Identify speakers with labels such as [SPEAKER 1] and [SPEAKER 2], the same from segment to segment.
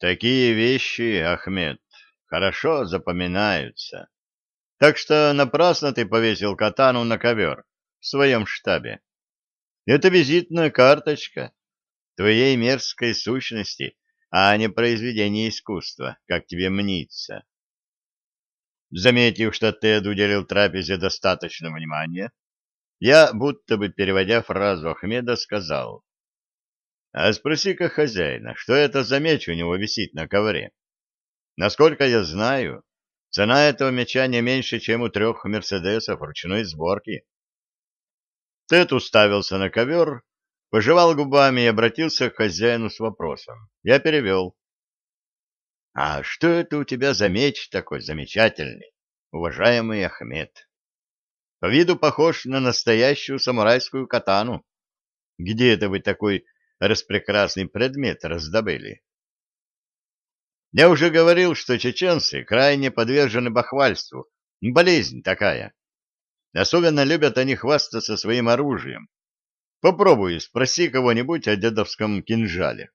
[SPEAKER 1] Такие вещи, Ахмед, хорошо запоминаются. Так что напрасно ты повесил катану на ковер в своем штабе. Это визитная карточка твоей мерзкой сущности, а не произведение искусства, как тебе мнится. Заметив, что Тед уделил трапезе достаточно внимания, я, будто бы переводя фразу Ахмеда, сказал, «А спроси-ка хозяина, что это за меч у него висит на ковре? Насколько я знаю, цена этого меча не меньше, чем у трех «Мерседесов» ручной сборки». Тед уставился на ковер, пожевал губами и обратился к хозяину с вопросом. Я перевел. — А что это у тебя за меч такой замечательный, уважаемый Ахмед? По виду похож на настоящую самурайскую катану. Где это вы такой распрекрасный предмет раздобыли? Я уже говорил, что чеченцы крайне подвержены бахвальству. Болезнь такая. Особенно любят они хвастаться своим оружием. Попробуй, спроси кого-нибудь о дедовском кинжале.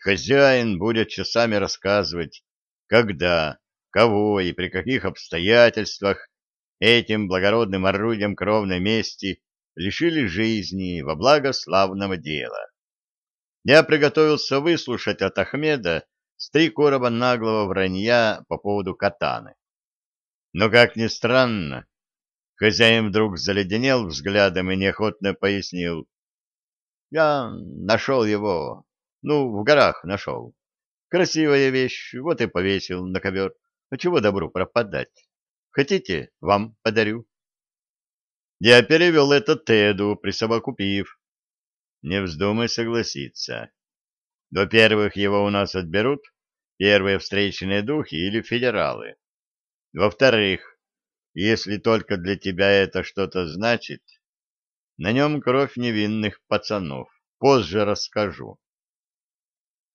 [SPEAKER 1] Хозяин будет часами рассказывать, когда, кого и при каких обстоятельствах этим благородным орудием кровной мести лишили жизни во благо славного дела. Я приготовился выслушать от Ахмеда с три короба наглого вранья по поводу катаны. Но, как ни странно, хозяин вдруг заледенел взглядом и неохотно пояснил. Я нашел его ну, в горах нашел. Красивая вещь, вот и повесил на ковер. А чего добру пропадать? Хотите, вам подарю. Я перевел это Теду, присовокупив. Не вздумай согласиться. Во-первых, его у нас отберут первые встречные духи или федералы. Во-вторых, если только для тебя это что-то значит, на нем кровь невинных пацанов. Позже расскажу.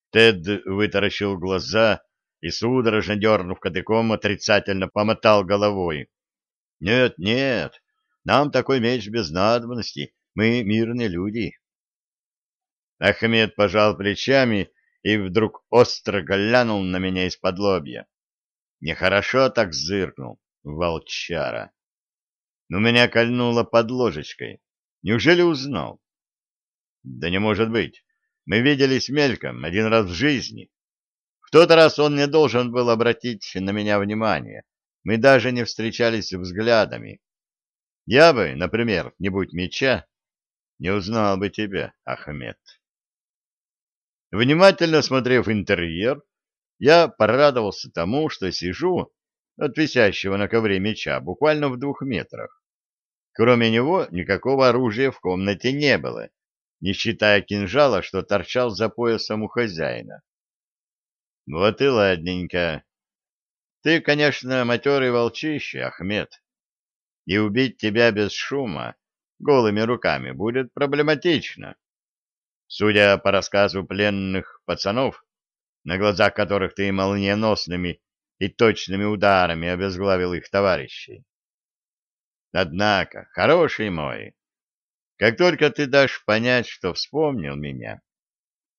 [SPEAKER 1] Тед вытаращил глаза и, судорожно дернув кадыком, отрицательно помотал головой. — Нет, нет, нам такой меч без надобности, мы мирные люди. Ахмед пожал плечами и вдруг остро глянул на меня из-под лобья. Нехорошо так зыркнул, волчара. У меня кольнуло под ложечкой. Неужели узнал? Да не может быть. Мы виделись мельком один раз в жизни. В тот раз он не должен был обратить на меня внимание. Мы даже не встречались взглядами. Я бы, например, не будь меча, не узнал бы тебя, Ахмед. Внимательно смотрев интерьер, я порадовался тому, что сижу от висящего на ковре меча буквально в двух метрах. Кроме него никакого оружия в комнате не было не считая кинжала, что торчал за поясом у хозяина. Вот и ладненько. Ты, конечно, матерый волчище, Ахмед, и убить тебя без шума голыми руками будет проблематично. Судя по рассказу пленных пацанов, на глазах которых ты молниеносными и точными ударами обезглавил их товарищей. Однако, хороший мой, как только ты дашь понять, что вспомнил меня,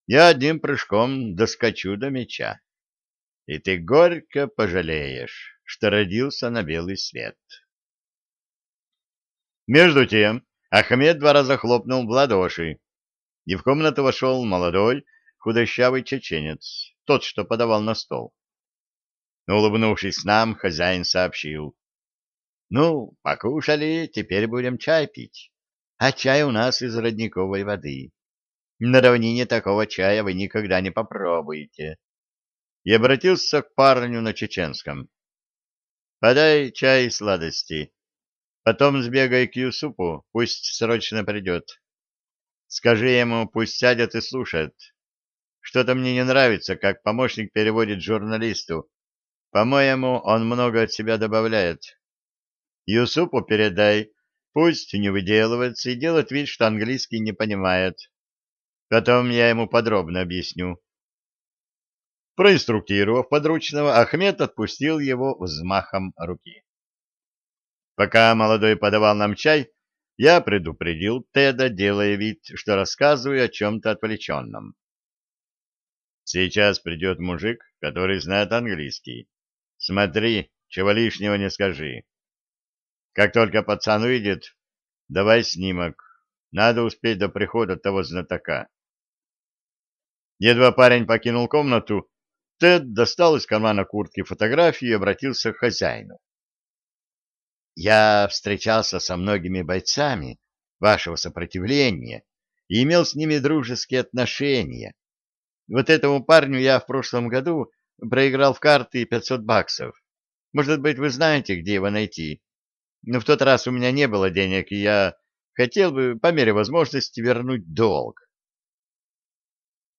[SPEAKER 1] я одним прыжком доскочу до меча, и ты горько пожалеешь, что родился на белый свет. Между тем Ахмед два раза хлопнул в ладоши, и в комнату вошел молодой, худощавый чеченец, тот, что подавал на стол. Улыбнувшись нам, хозяин сообщил. — Ну, покушали, теперь будем чай пить а чай у нас из родниковой воды. На равнине такого чая вы никогда не попробуете. И обратился к парню на чеченском. Подай чай и сладости. Потом сбегай к Юсупу, пусть срочно придет. Скажи ему, пусть сядет и слушает. Что-то мне не нравится, как помощник переводит журналисту. По-моему, он много от себя добавляет. Юсупу передай, Пусть не выделывается и делает вид, что английский не понимает. Потом я ему подробно объясню. Проинструктировав подручного, Ахмед отпустил его взмахом руки. Пока молодой подавал нам чай, я предупредил Теда, делая вид, что рассказываю о чем-то отвлеченном. Сейчас придет мужик, который знает английский. Смотри, чего лишнего не скажи. Как только пацан выйдет, давай снимок. Надо успеть до прихода того знатока. Едва парень покинул комнату, Тед достал из кармана куртки фотографию и обратился к хозяину. «Я встречался со многими бойцами вашего сопротивления и имел с ними дружеские отношения. Вот этому парню я в прошлом году проиграл в карты 500 баксов. Может быть, вы знаете, где его найти. Но в тот раз у меня не было денег, и я хотел бы по мере возможности вернуть долг.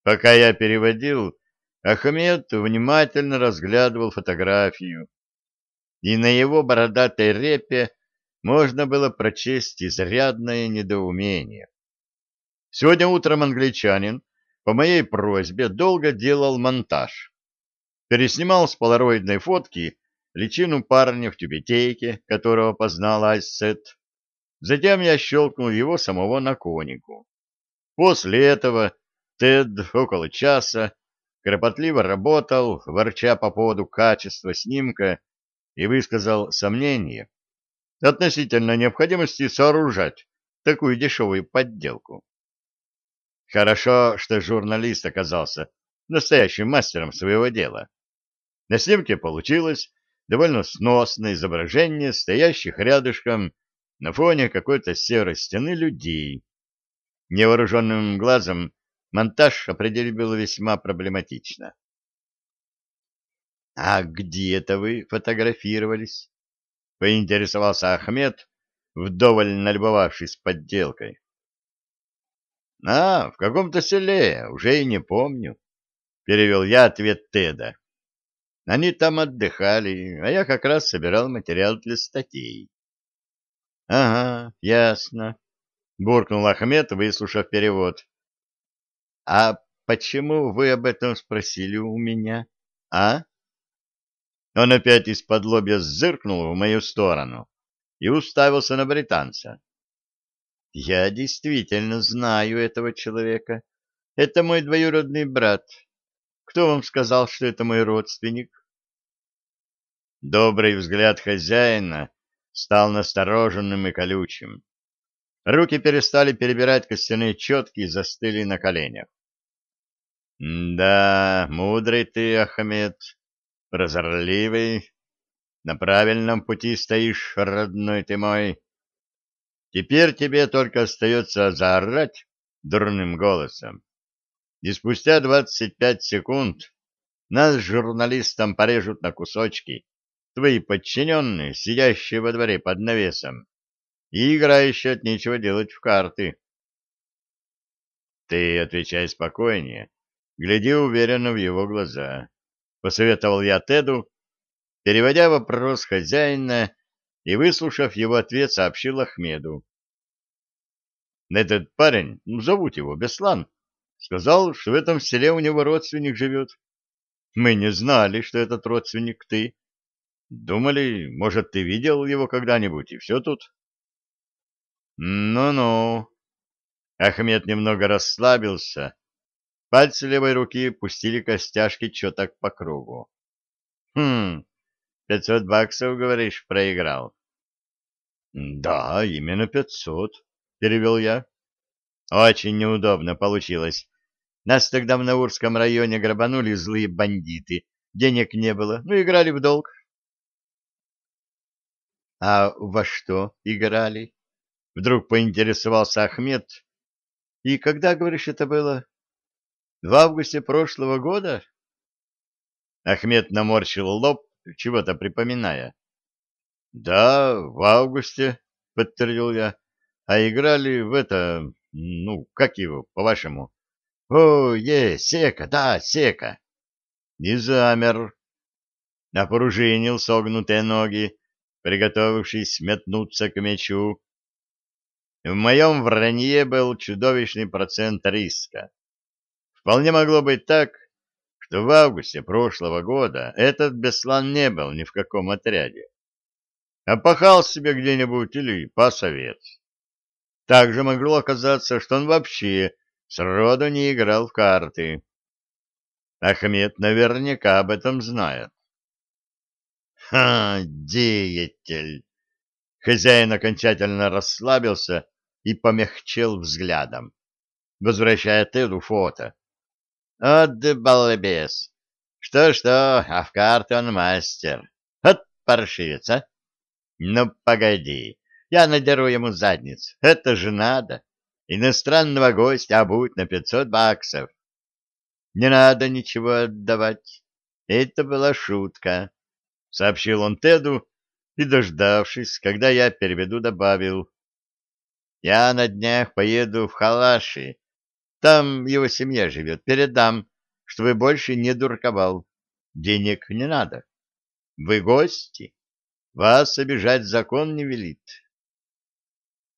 [SPEAKER 1] Пока я переводил, Ахмед внимательно разглядывал фотографию, и на его бородатой репе можно было прочесть изрядное недоумение. Сегодня утром англичанин по моей просьбе долго делал монтаж. Переснимал с полароидной фотки личину парня в тюбетейке, которого познал Айсет. Затем я щелкнул его самого на конику. После этого Тед около часа кропотливо работал, ворча по поводу качества снимка, и высказал сомнение относительно необходимости сооружать такую дешевую подделку. Хорошо, что журналист оказался настоящим мастером своего дела. На снимке получилось довольно сносное изображение стоящих рядышком на фоне какой-то серой стены людей. Невооруженным глазом монтаж определить было весьма проблематично. — А где это вы фотографировались? — поинтересовался Ахмед, вдоволь налюбовавшись подделкой. — А, в каком-то селе, уже и не помню, — перевел я ответ Теда. Они там отдыхали, а я как раз собирал материал для статей. — Ага, ясно, — буркнул Ахмед, выслушав перевод. — А почему вы об этом спросили у меня, а? Он опять из-под лобья зыркнул в мою сторону и уставился на британца. Я действительно знаю этого человека. Это мой двоюродный брат. Кто вам сказал, что это мой родственник? Добрый взгляд хозяина стал настороженным и колючим. Руки перестали перебирать костяные четки и застыли на коленях. — Да, мудрый ты, Ахмед, прозорливый. На правильном пути стоишь, родной ты мой. Теперь тебе только остается заорать дурным голосом. И спустя двадцать пять секунд нас журналистам порежут на кусочки твои подчиненные, сидящие во дворе под навесом и играющие от нечего делать в карты. Ты отвечай спокойнее, гляди уверенно в его глаза. Посоветовал я Теду, переводя вопрос хозяина и, выслушав его ответ, сообщил Ахмеду. Этот парень, ну, зовут его Беслан, сказал, что в этом селе у него родственник живет. Мы не знали, что этот родственник ты. Думали, может, ты видел его когда-нибудь, и все тут. Ну-ну. Ахмед немного расслабился. Пальцы левой руки пустили костяшки чёток по кругу. Хм, пятьсот баксов, говоришь, проиграл? Да, именно пятьсот, перевел я. Очень неудобно получилось. Нас тогда в Наурском районе грабанули злые бандиты. Денег не было, ну, играли в долг. — А во что играли? — вдруг поинтересовался Ахмед. — И когда, говоришь, это было? — В августе прошлого года? Ахмед наморщил лоб, чего-то припоминая. — Да, в августе, — подтвердил я. — А играли в это... Ну, как его, по-вашему? — О, е, сека, да, сека. И замер. Напружинил согнутые ноги, приготовившись метнуться к мячу. В моем вранье был чудовищный процент риска. Вполне могло быть так, что в августе прошлого года этот Беслан не был ни в каком отряде, а пахал себе где-нибудь или пас овец. Также могло оказаться, что он вообще сроду не играл в карты. Ахмед наверняка об этом знает. Ха, деятель! Хозяин окончательно расслабился и помягчел взглядом, возвращая Теду фото. От балбес! Что-что, а в карты он мастер. От паршивец, а? Ну, погоди, я надеру ему задниц. Это же надо. Иностранного гостя обуть на пятьсот баксов. Не надо ничего отдавать. Это была шутка, — сообщил он Теду и, дождавшись, когда я переведу, добавил. Я на днях поеду в Халаши. Там его семья живет. Передам, чтобы больше не дурковал. Денег не надо. Вы гости. Вас обижать закон не велит.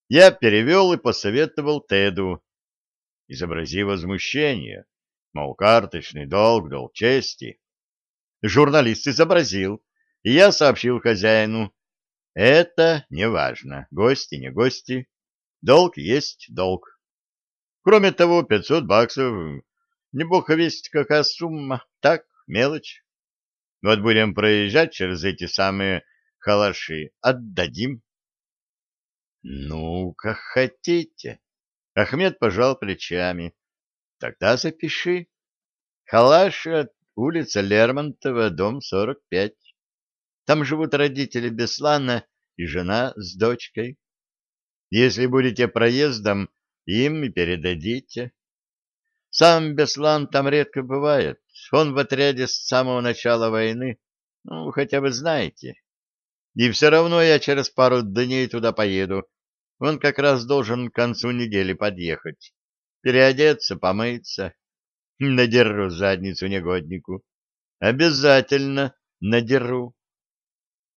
[SPEAKER 1] Я перевел и посоветовал Теду. Изобрази возмущение, мол, карточный долг, долг чести. Журналист изобразил, и я сообщил хозяину. Это не важно, гости не гости, долг есть долг. Кроме того, пятьсот баксов, не бог весть какая сумма, так, мелочь. Вот будем проезжать через эти самые халаши, отдадим. Ну, как хотите. Ахмед пожал плечами. Тогда запиши. Халаша, улица Лермонтова, дом 45. Там живут родители Беслана и жена с дочкой. Если будете проездом, им и передадите. Сам Беслан там редко бывает. Он в отряде с самого начала войны. Ну, хотя бы знаете. И все равно я через пару дней туда поеду, он как раз должен к концу недели подъехать. Переодеться, помыться. Надеру задницу негоднику. Обязательно надеру.